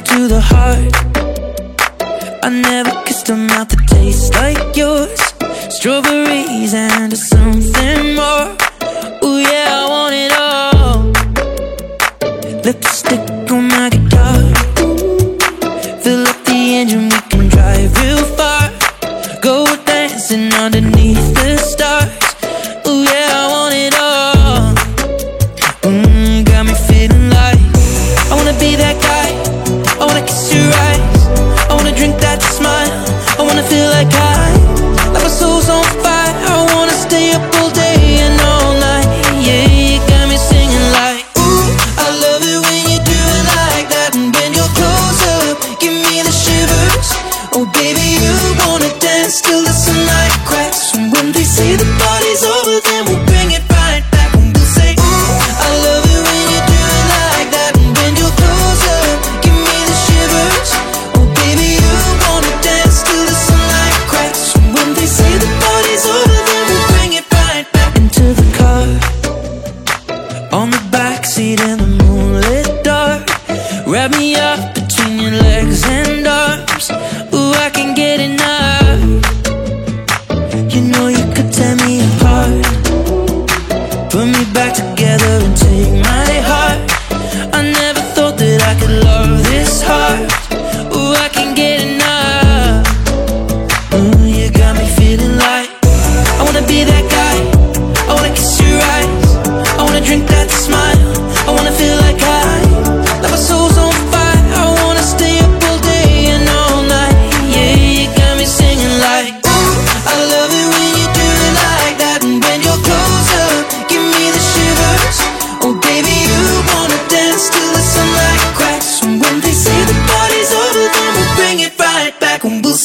to the heart. I never kissed a mouth that tastes like yours. Strawberries and something more. Oh yeah, I want it all. Lipstick on my guitar. Say the party's over, then we'll bring it right back and we'll say, Ooh, I love it when you do it like that. And when you're closer, give me the shivers. Oh, baby, you wanna dance till the sunlight cracks. And when they say the party's over, then we'll bring it right back into the car. On the back seat in the moonlit dark, wrap me up between your legs and arms. Put me back together and take my heart. I never thought that I could love this hard